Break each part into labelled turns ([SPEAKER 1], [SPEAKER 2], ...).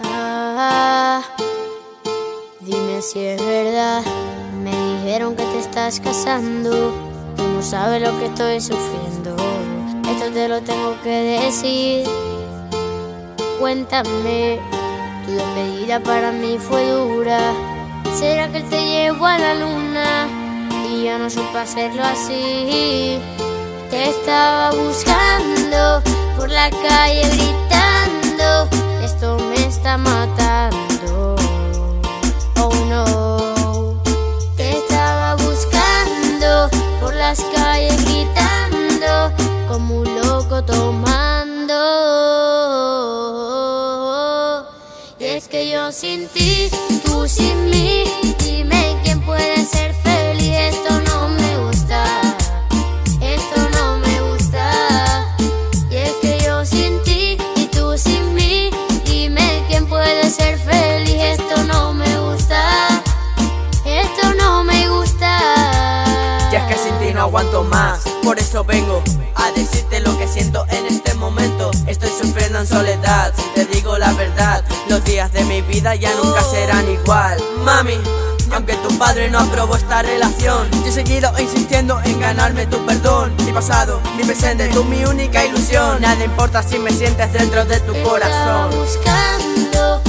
[SPEAKER 1] Ah, dime si es verdad. Me dijeron que te estás casando. Tú no sabes lo que estoy sufriendo. Esto te lo tengo que decir. Cuéntame, tu despedida para mí fue dura. ¿Será que él te llevó a la luna? Y yo no supe hacerlo así. Te estaba buscando por la calle gritando. Esto me está matando. Oh no. Te estaba buscando por las calles gritando como un loco tomando. Y es que yo sin ti, tú sin mí, dime quién puede ser feliz. Que sin ti no
[SPEAKER 2] aguanto más, por eso vengo a decirte lo que siento en este momento. Estoy sufriendo en soledad, si te digo la verdad, los días de mi vida ya nunca serán igual. Mami, aunque tu padre no aprobó esta relación, yo he seguido insistiendo en ganarme tu perdón. Mi pasado, mi presente, tú mi única ilusión. Nada importa si me sientes dentro de tu corazón.
[SPEAKER 1] buscando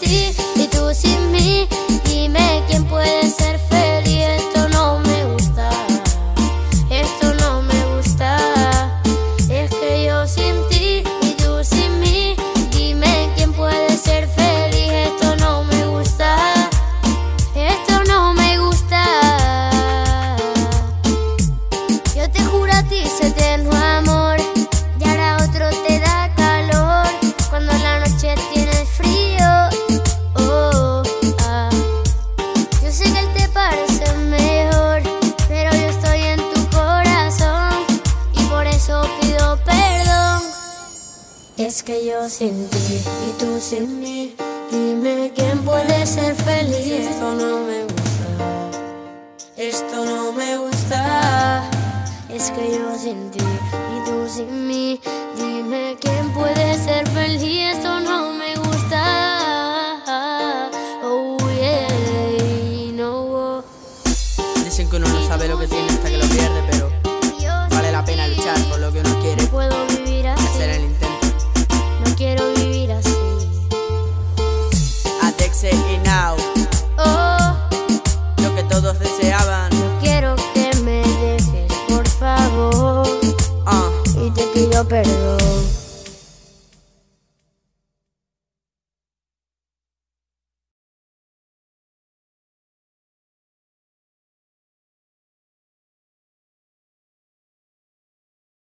[SPEAKER 1] yo Es que yo sin ti y tú sin mí, dime quién puede ser feliz. Esto no me gusta, esto no me gusta. Es que yo sin ti y tú sin mí, dime quién puede ser feliz. Esto no me gusta. Oh yeah, no. Dicen que uno no sabe lo que tiene hasta que lo pierde, pero vale la pena luchar.